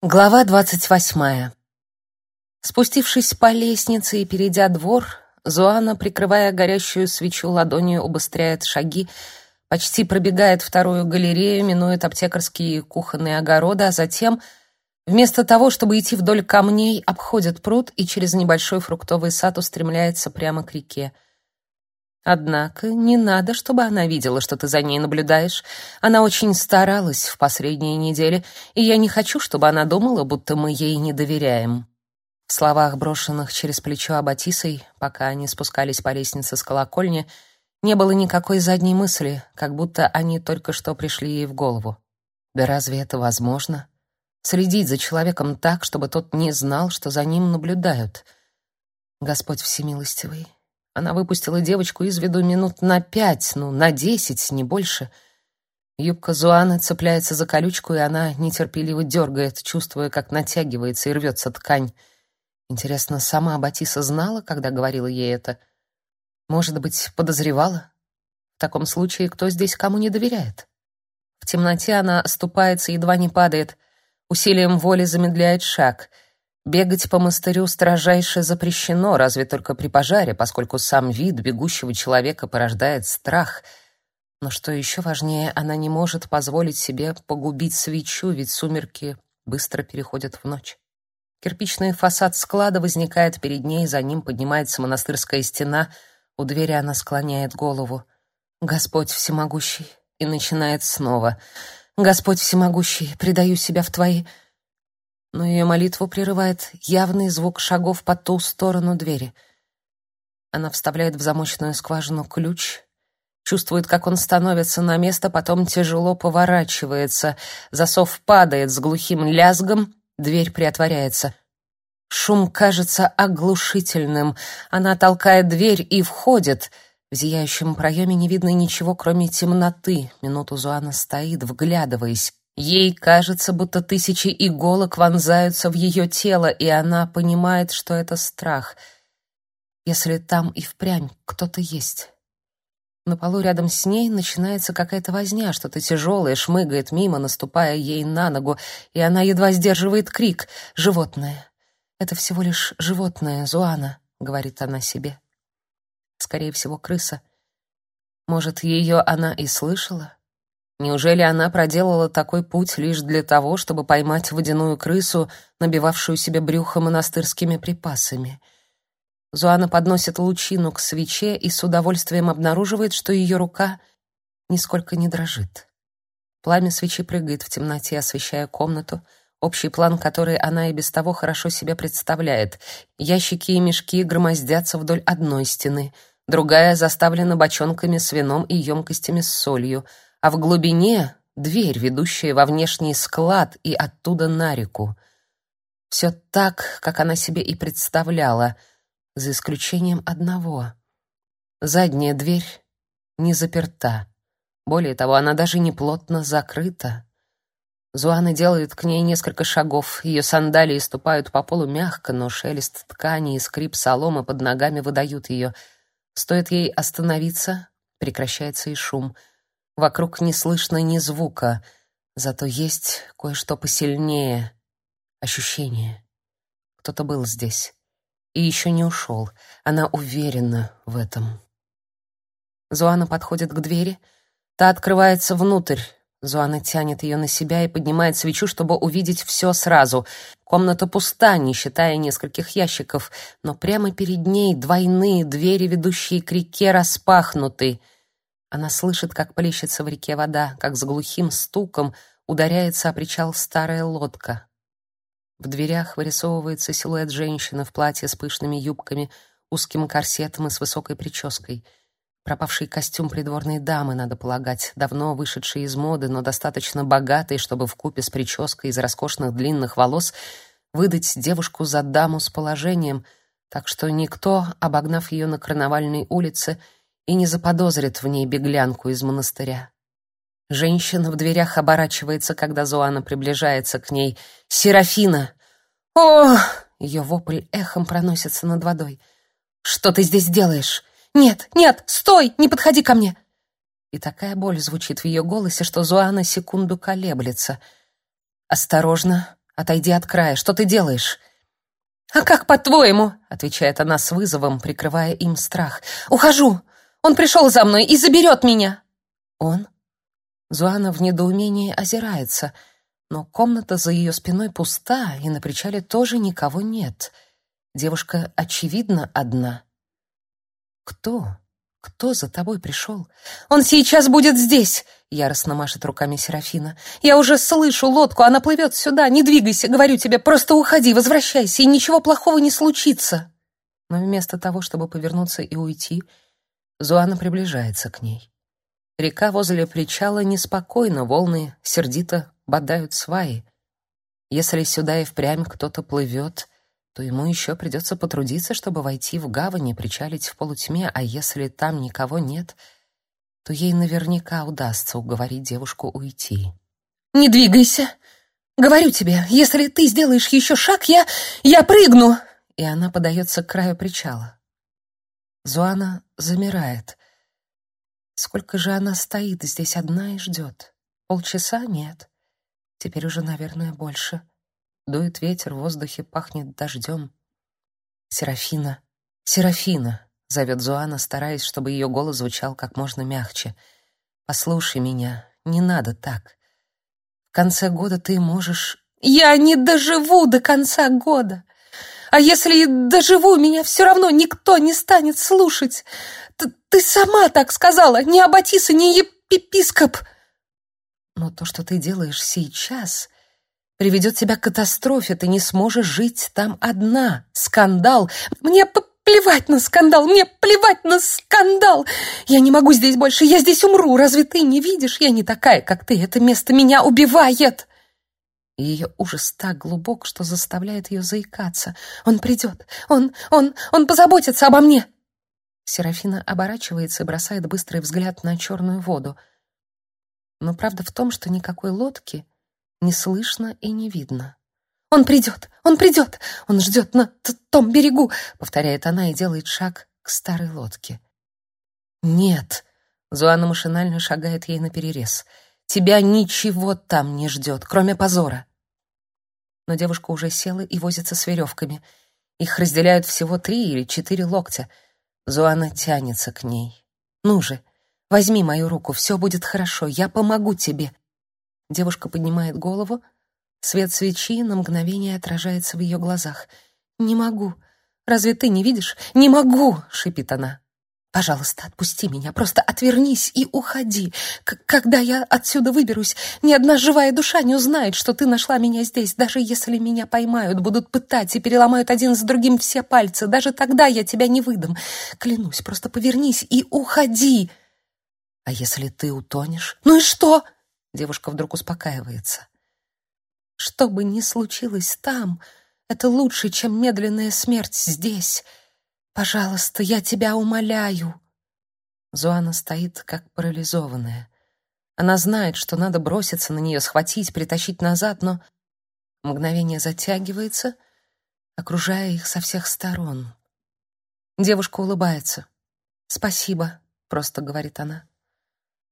Глава двадцать восьмая. Спустившись по лестнице и перейдя двор, Зоана, прикрывая горящую свечу ладонью, убыстряет шаги, почти пробегает вторую галерею, минует аптекарские и кухонные огороды, а затем, вместо того, чтобы идти вдоль камней, обходит пруд и через небольшой фруктовый сад устремляется прямо к реке. Однако не надо, чтобы она видела, что ты за ней наблюдаешь. Она очень старалась в последние недели, и я не хочу, чтобы она думала, будто мы ей не доверяем. В словах, брошенных через плечо Абатисой, пока они спускались по лестнице с колокольни, не было никакой задней мысли, как будто они только что пришли ей в голову. Да разве это возможно? Следить за человеком так, чтобы тот не знал, что за ним наблюдают. Господь всемилостивый, она выпустила девочку из виду минут на пять, ну, на десять, не больше. Юбка Зуаны цепляется за колючку, и она нетерпеливо дергает, чувствуя, как натягивается и рвется ткань. Интересно, сама Батиса знала, когда говорила ей это? Может быть, подозревала? В таком случае, кто здесь кому не доверяет? В темноте она оступается, едва не падает, усилием воли замедляет шаг — Бегать по монастырю строжайше запрещено, разве только при пожаре, поскольку сам вид бегущего человека порождает страх. Но что еще важнее, она не может позволить себе погубить свечу, ведь сумерки быстро переходят в ночь. Кирпичный фасад склада возникает перед ней, за ним поднимается монастырская стена, у двери она склоняет голову. «Господь всемогущий!» и начинает снова. «Господь всемогущий, предаю себя в Твои...» но ее молитву прерывает явный звук шагов по ту сторону двери. Она вставляет в замочную скважину ключ, чувствует, как он становится на место, потом тяжело поворачивается, засов падает с глухим лязгом, дверь приотворяется. Шум кажется оглушительным. Она толкает дверь и входит. В зияющем проеме не видно ничего, кроме темноты. Минуту Зуана стоит, вглядываясь. Ей кажется, будто тысячи иголок вонзаются в ее тело, и она понимает, что это страх. Если там и впрямь кто-то есть. На полу рядом с ней начинается какая-то возня, что-то тяжелое шмыгает мимо, наступая ей на ногу, и она едва сдерживает крик. «Животное! Это всего лишь животное, Зуана», — говорит она себе. Скорее всего, крыса. Может, ее она и слышала? Неужели она проделала такой путь лишь для того, чтобы поймать водяную крысу, набивавшую себе брюхо монастырскими припасами? Зуана подносит лучину к свече и с удовольствием обнаруживает, что ее рука нисколько не дрожит. Пламя свечи прыгает в темноте, освещая комнату, общий план который она и без того хорошо себе представляет. Ящики и мешки громоздятся вдоль одной стены, другая заставлена бочонками с вином и емкостями с солью — а в глубине дверь, ведущая во внешний склад и оттуда на реку. Все так, как она себе и представляла, за исключением одного. Задняя дверь не заперта. Более того, она даже не плотно закрыта. Зуана делает к ней несколько шагов. Ее сандалии ступают по полу мягко, но шелест ткани и скрип соломы под ногами выдают ее. Стоит ей остановиться, прекращается и шум — Вокруг не слышно ни звука, зато есть кое-что посильнее — ощущение. Кто-то был здесь и еще не ушел. Она уверена в этом. Зуана подходит к двери. Та открывается внутрь. Зуана тянет ее на себя и поднимает свечу, чтобы увидеть все сразу. Комната пуста, не считая нескольких ящиков, но прямо перед ней двойные двери, ведущие к реке, распахнуты — она слышит, как плещется в реке вода, как с глухим стуком ударяется о причал старая лодка. В дверях вырисовывается силуэт женщины в платье с пышными юбками, узким корсетом и с высокой прической. Пропавший костюм придворной дамы, надо полагать, давно вышедший из моды, но достаточно богатый, чтобы в купе с прической из роскошных длинных волос выдать девушку за даму с положением, так что никто, обогнав ее на карнавальной улице, и не заподозрит в ней беглянку из монастыря. Женщина в дверях оборачивается, когда Зоана приближается к ней. «Серафина!» «О!» — ее вопль эхом проносится над водой. «Что ты здесь делаешь?» «Нет, нет, стой! Не подходи ко мне!» И такая боль звучит в ее голосе, что Зоана секунду колеблется. Осторожно, Отойди от края. Что ты делаешь? А как по-твоему? отвечает она с вызовом, прикрывая им страх. Ухожу. Он пришел за мной и заберет меня. Он? Зуана в недоумении озирается, но комната за ее спиной пуста, и на причале тоже никого нет. Девушка очевидно одна. Кто? Кто за тобой пришел? Он сейчас будет здесь, яростно машет руками Серафина. Я уже слышу лодку, она плывет сюда. Не двигайся, говорю тебе, просто уходи, возвращайся, и ничего плохого не случится. Но вместо того, чтобы повернуться и уйти, Зуана приближается к ней. Река возле причала неспокойна, волны сердито бодают сваи. Если сюда и впрямь кто-то плывет, то ему еще придется потрудиться, чтобы войти в гавань и причалить в полутьме, а если там никого нет, то ей наверняка удастся уговорить девушку уйти. «Не двигайся! Говорю тебе, если ты сделаешь еще шаг, я... я прыгну!» И она подается к краю причала. Зуана замирает. Сколько же она стоит здесь одна и ждет? Полчаса? Нет. Теперь уже, наверное, больше. Дует ветер, в воздухе пахнет дождем. «Серафина! Серафина!» — зовет Зуана, стараясь, чтобы ее голос звучал как можно мягче. «Послушай меня, не надо так. В конце года ты можешь...» «Я не доживу до конца года! А если доживу, меня все равно никто не станет слушать! Т ты сама так сказала, не Аббатиса, не епископ!» «Но то, что ты делаешь сейчас...» приведет тебя к катастрофе, ты не сможешь жить там одна. Скандал. Мне плевать на скандал, мне плевать на скандал. Я не могу здесь больше, я здесь умру. Разве ты не видишь? Я не такая, как ты. Это место меня убивает. Ее ужас так глубок, что заставляет ее заикаться. Он придет. Он, он, он позаботится обо мне. Серафина оборачивается и бросает быстрый взгляд на черную воду. Но правда в том, что никакой лодки не слышно и не видно. «Он придет! Он придет! Он ждет на том берегу!» — повторяет она и делает шаг к старой лодке. «Нет!» — Зуана машинально шагает ей наперерез. «Тебя ничего там не ждет, кроме позора!» Но девушка уже села и возится с веревками. Их разделяют всего три или четыре локтя. Зуана тянется к ней. «Ну же, возьми мою руку, все будет хорошо, я помогу тебе!» Девушка поднимает голову. Свет свечи на мгновение отражается в ее глазах. «Не могу. Разве ты не видишь? Не могу!» — шипит она. «Пожалуйста, отпусти меня, просто отвернись и уходи. К когда я отсюда выберусь, ни одна живая душа не узнает, что ты нашла меня здесь. Даже если меня поймают, будут пытать и переломают один за другим все пальцы, даже тогда я тебя не выдам. Клянусь, просто повернись и уходи. А если ты утонешь? Ну и что?» Девушка вдруг успокаивается. Что бы ни случилось там, это лучше, чем медленная смерть здесь. Пожалуйста, я тебя умоляю. Зуана стоит как парализованная. Она знает, что надо броситься на нее, схватить, притащить назад, но мгновение затягивается, окружая их со всех сторон. Девушка улыбается. «Спасибо», — просто говорит она.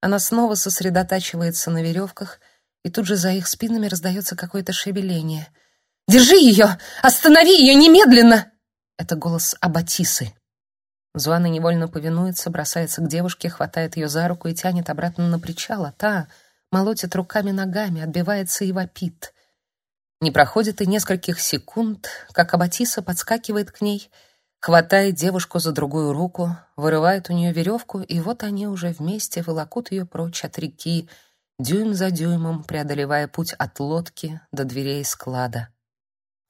Она снова сосредотачивается на веревках, и тут же за их спинами раздается какое-то шевеление. «Держи ее! Останови ее немедленно!» Это голос Абатисы. Зуана невольно повинуется, бросается к девушке, хватает ее за руку и тянет обратно на причал, а та молотит руками-ногами, отбивается и вопит. Не проходит и нескольких секунд, как Абатиса подскакивает к ней — хватает девушку за другую руку, вырывает у нее веревку, и вот они уже вместе волокут ее прочь от реки, дюйм за дюймом преодолевая путь от лодки до дверей склада.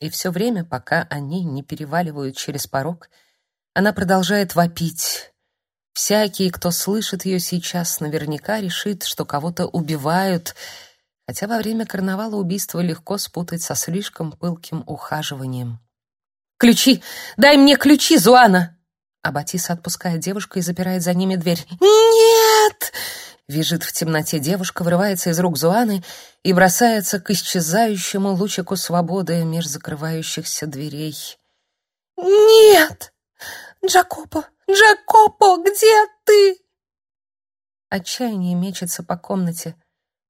И все время, пока они не переваливают через порог, она продолжает вопить. Всякий, кто слышит ее сейчас, наверняка решит, что кого-то убивают, хотя во время карнавала убийство легко спутать со слишком пылким ухаживанием. Ключи! Дай мне ключи, Зуана!» А Батиса отпускает девушку и запирает за ними дверь. «Нет!» Вижит в темноте девушка, вырывается из рук Зуаны и бросается к исчезающему лучику свободы меж закрывающихся дверей. «Нет! Джакопо! Джакопо, где ты?» Отчаяние мечется по комнате,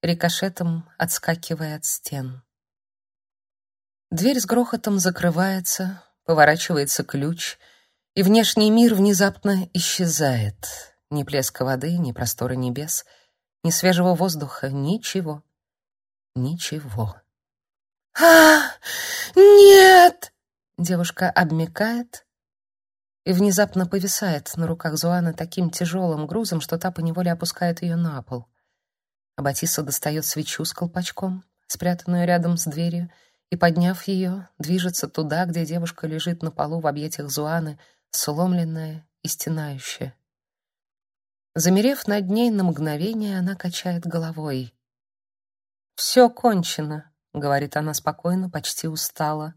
рикошетом отскакивая от стен. Дверь с грохотом закрывается, поворачивается ключ, и внешний мир внезапно исчезает. Ни плеска воды, ни простора небес, ни свежего воздуха, ничего. Ничего. «А, нет!» Девушка обмякает и внезапно повисает на руках Зуаны таким тяжелым грузом, что та поневоле опускает ее на пол. Аббатиса достает свечу с колпачком, спрятанную рядом с дверью, и, подняв ее, движется туда, где девушка лежит на полу в объятиях Зуаны, сломленная и стенающая. Замерев над ней на мгновение, она качает головой. «Все кончено», — говорит она спокойно, почти устала.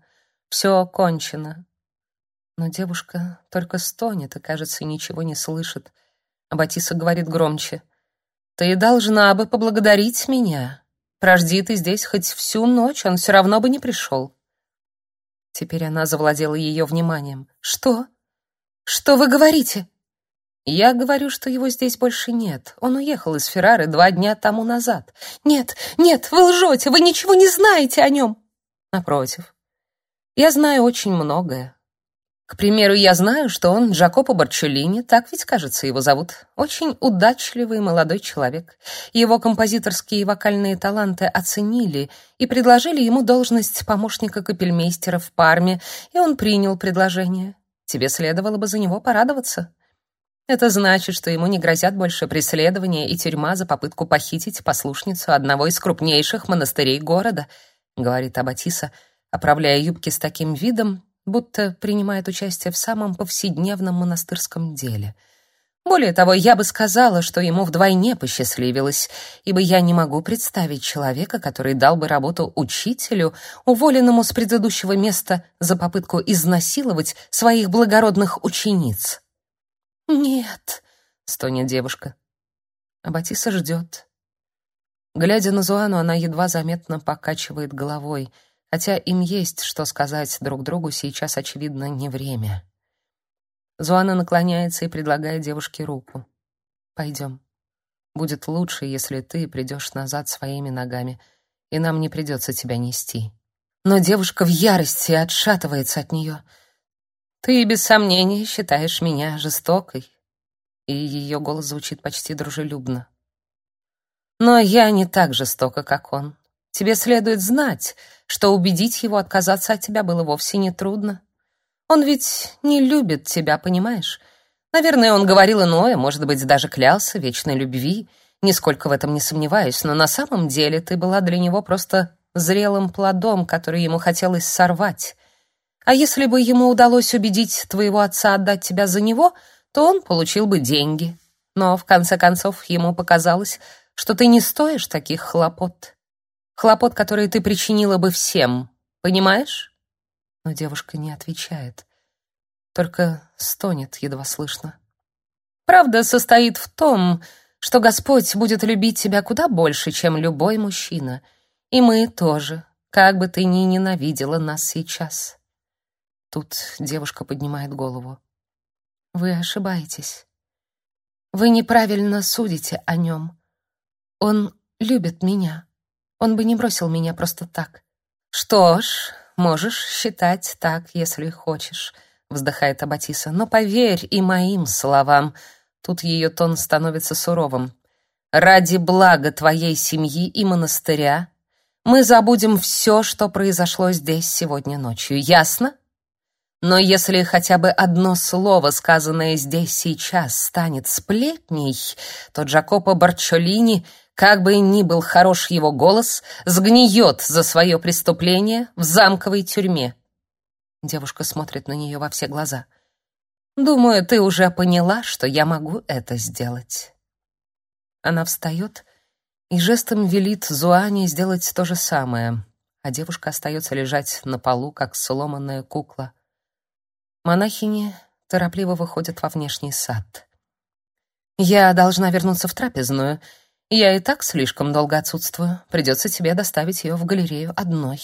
«Все кончено». Но девушка только стонет и, кажется, ничего не слышит. А Батиса говорит громче. «Ты должна бы поблагодарить меня. Прожди ты здесь хоть всю ночь, он все равно бы не пришел». Теперь она завладела ее вниманием. «Что? Что вы говорите?» «Я говорю, что его здесь больше нет. Он уехал из Феррары два дня тому назад». «Нет, нет, вы лжете, вы ничего не знаете о нем!» «Напротив, я знаю очень многое. К примеру, я знаю, что он Джакопо Барчеллини, так ведь, кажется, его зовут. Очень удачливый молодой человек. Его композиторские и вокальные таланты оценили и предложили ему должность помощника капельмейстера в Парме, и он принял предложение. Тебе следовало бы за него порадоваться. Это значит, что ему не грозят больше преследования и тюрьма за попытку похитить послушницу одного из крупнейших монастырей города, говорит Абатиса, оправляя юбки с таким видом, будто принимает участие в самом повседневном монастырском деле. Более того, я бы сказала, что ему вдвойне посчастливилось, ибо я не могу представить человека, который дал бы работу учителю, уволенному с предыдущего места за попытку изнасиловать своих благородных учениц. «Нет», — стонет девушка. А Батиса ждет. Глядя на Зуану, она едва заметно покачивает головой — Хотя им есть что сказать друг другу, сейчас, очевидно, не время. Зуана наклоняется и предлагает девушке руку. «Пойдем. Будет лучше, если ты придешь назад своими ногами, и нам не придется тебя нести». Но девушка в ярости отшатывается от нее. «Ты, без сомнения, считаешь меня жестокой?» И ее голос звучит почти дружелюбно. «Но я не так жестока, как он. Тебе следует знать, что убедить его отказаться от тебя было вовсе не трудно. Он ведь не любит тебя, понимаешь? Наверное, он говорил иное, может быть, даже клялся вечной любви. Нисколько в этом не сомневаюсь, но на самом деле ты была для него просто зрелым плодом, который ему хотелось сорвать. А если бы ему удалось убедить твоего отца отдать тебя за него, то он получил бы деньги. Но в конце концов ему показалось, что ты не стоишь таких хлопот. Хлопот, которые ты причинила бы всем. Понимаешь? Но девушка не отвечает, только стонет едва слышно. Правда состоит в том, что Господь будет любить тебя куда больше, чем любой мужчина, и мы тоже, как бы ты ни ненавидела нас сейчас. Тут девушка поднимает голову. Вы ошибаетесь. Вы неправильно судите о нем. Он любит меня. Он бы не бросил меня просто так. Что ж, можешь считать так, если хочешь, вздыхает Абатиса. Но поверь и моим словам. Тут ее тон становится суровым. Ради блага твоей семьи и монастыря мы забудем все, что произошло здесь сегодня ночью. Ясно? Но если хотя бы одно слово, сказанное здесь сейчас, станет сплетней, то Джакопо Барчолини как бы ни был хорош его голос, сгниет за свое преступление в замковой тюрьме. Девушка смотрит на нее во все глаза. Думаю, ты уже поняла, что я могу это сделать. Она встает и жестом велит Зуане сделать то же самое, а девушка остается лежать на полу, как сломанная кукла. Монахини торопливо выходят во внешний сад. Я должна вернуться в трапезную я и так слишком долго отсутствую. Придется тебе доставить ее в галерею одной.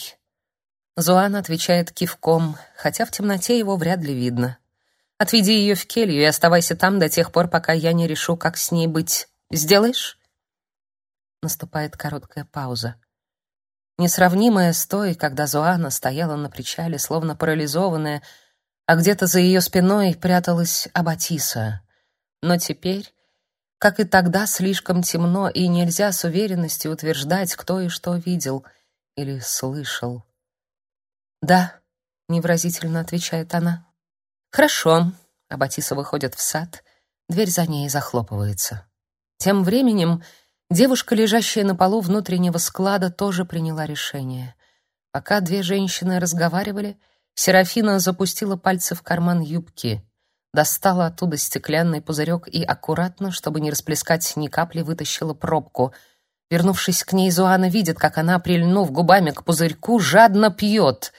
Зуан отвечает кивком, хотя в темноте его вряд ли видно. Отведи ее в келью и оставайся там до тех пор, пока я не решу, как с ней быть. Сделаешь? Наступает короткая пауза. несравнимая с той, когда Зоана стояла на причале, словно парализованная, а где-то за ее спиной пряталась Абатиса. Но теперь, как и тогда, слишком темно, и нельзя с уверенностью утверждать, кто и что видел или слышал. «Да», — невразительно отвечает она. «Хорошо». Абатиса выходит в сад, дверь за ней захлопывается. Тем временем девушка, лежащая на полу внутреннего склада, тоже приняла решение. Пока две женщины разговаривали, Серафина запустила пальцы в карман юбки, достала оттуда стеклянный пузырек и аккуратно, чтобы не расплескать ни капли, вытащила пробку. Вернувшись к ней, Зуана видит, как она, прильнув губами к пузырьку, жадно пьет.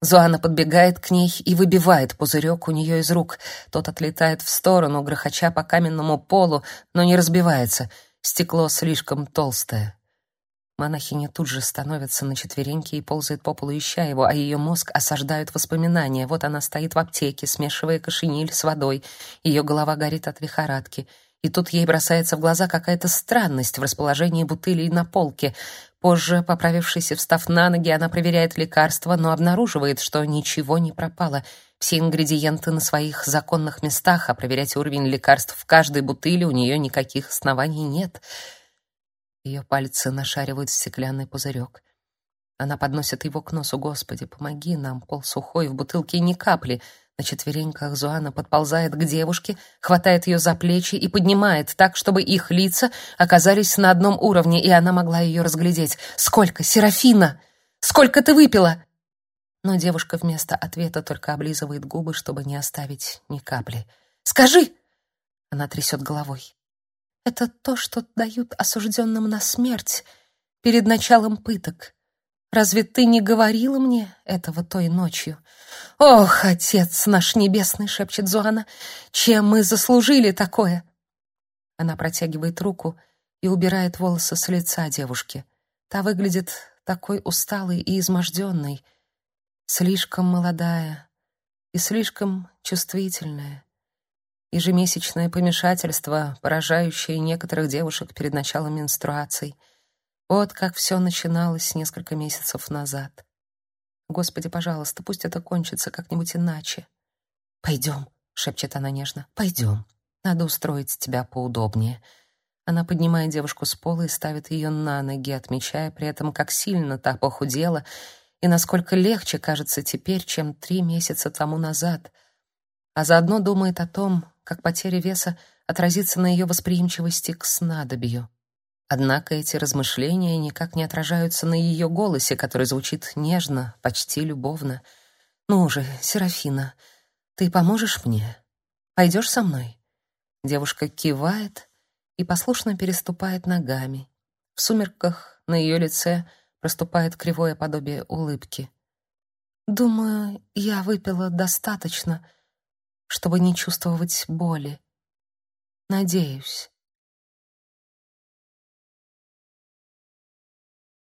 Зуана подбегает к ней и выбивает пузырек у нее из рук. Тот отлетает в сторону, грохоча по каменному полу, но не разбивается. Стекло слишком толстое. Монахиня тут же становится на четвереньки и ползает по полу, ища его, а ее мозг осаждают воспоминания. Вот она стоит в аптеке, смешивая кошениль с водой. Ее голова горит от лихорадки. И тут ей бросается в глаза какая-то странность в расположении бутылей на полке. Позже, поправившись и встав на ноги, она проверяет лекарства, но обнаруживает, что ничего не пропало. Все ингредиенты на своих законных местах, а проверять уровень лекарств в каждой бутыли у нее никаких оснований нет. Ее пальцы нашаривают стеклянный пузырек. Она подносит его к носу. Господи, помоги нам, пол сухой, в бутылке ни капли. На четвереньках Зуана подползает к девушке, хватает ее за плечи и поднимает так, чтобы их лица оказались на одном уровне, и она могла ее разглядеть. «Сколько, Серафина? Сколько ты выпила?» Но девушка вместо ответа только облизывает губы, чтобы не оставить ни капли. «Скажи!» Она трясет головой. Это то, что дают осужденным на смерть перед началом пыток. Разве ты не говорила мне этого той ночью? Ох, отец наш небесный, шепчет Зуана, чем мы заслужили такое? Она протягивает руку и убирает волосы с лица девушки. Та выглядит такой усталой и изможденной, слишком молодая и слишком чувствительная. Ежемесячное помешательство, поражающее некоторых девушек перед началом менструаций. Вот как все начиналось несколько месяцев назад. Господи, пожалуйста, пусть это кончится как-нибудь иначе. «Пойдем», — шепчет она нежно, — «пойдем. Надо устроить тебя поудобнее». Она поднимает девушку с пола и ставит ее на ноги, отмечая при этом, как сильно та похудела и насколько легче кажется теперь, чем три месяца тому назад. А заодно думает о том, как потеря веса отразится на ее восприимчивости к снадобью. Однако эти размышления никак не отражаются на ее голосе, который звучит нежно, почти любовно. «Ну же, Серафина, ты поможешь мне? Пойдешь со мной?» Девушка кивает и послушно переступает ногами. В сумерках на ее лице проступает кривое подобие улыбки. «Думаю, я выпила достаточно», чтобы не чувствовать боли. Надеюсь.